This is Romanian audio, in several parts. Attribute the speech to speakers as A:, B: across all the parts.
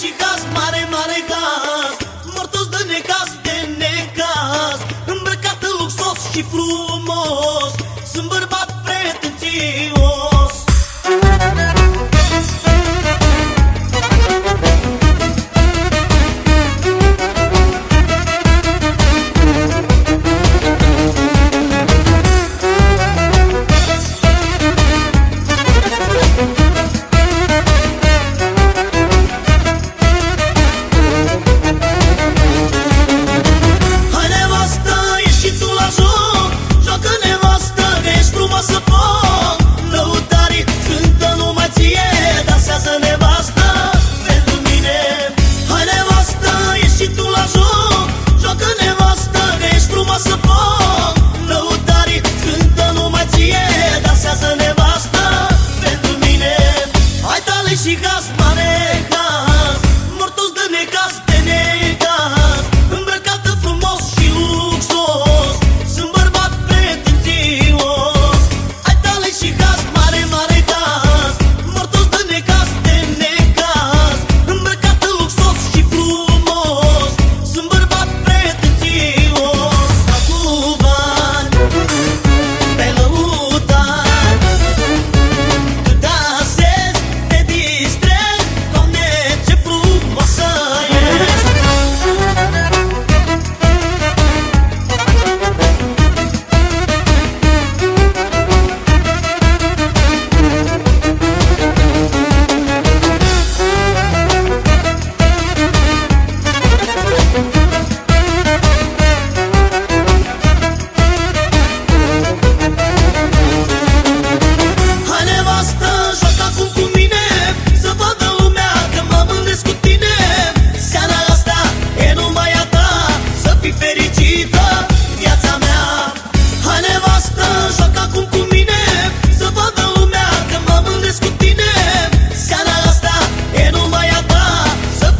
A: și caz, mare, mare caz Mortos de necaz, de necaz. Îmbrăcat luxos și frumos. Sunt bărbat pretențios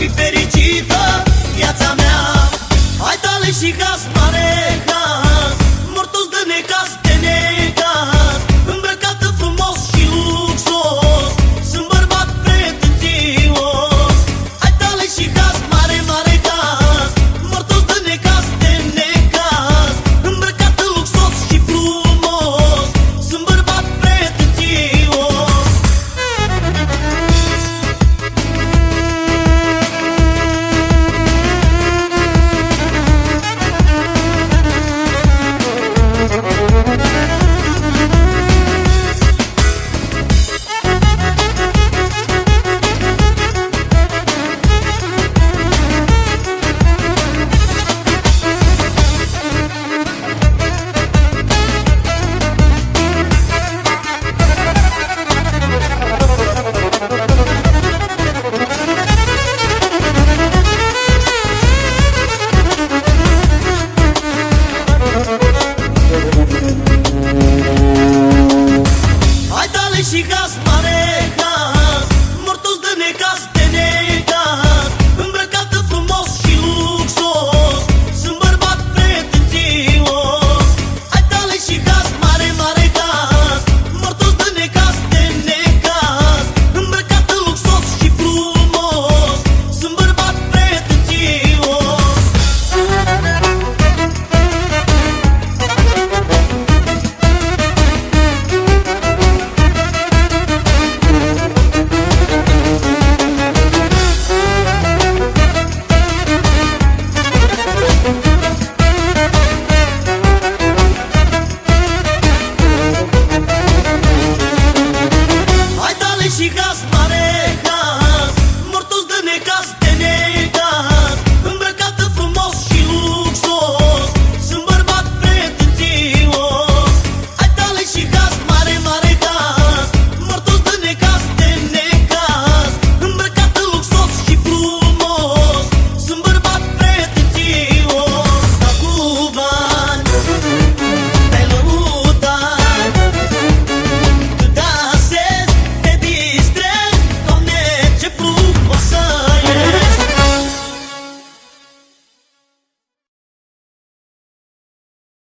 A: fi fericită viața mea. Hai tale și gaz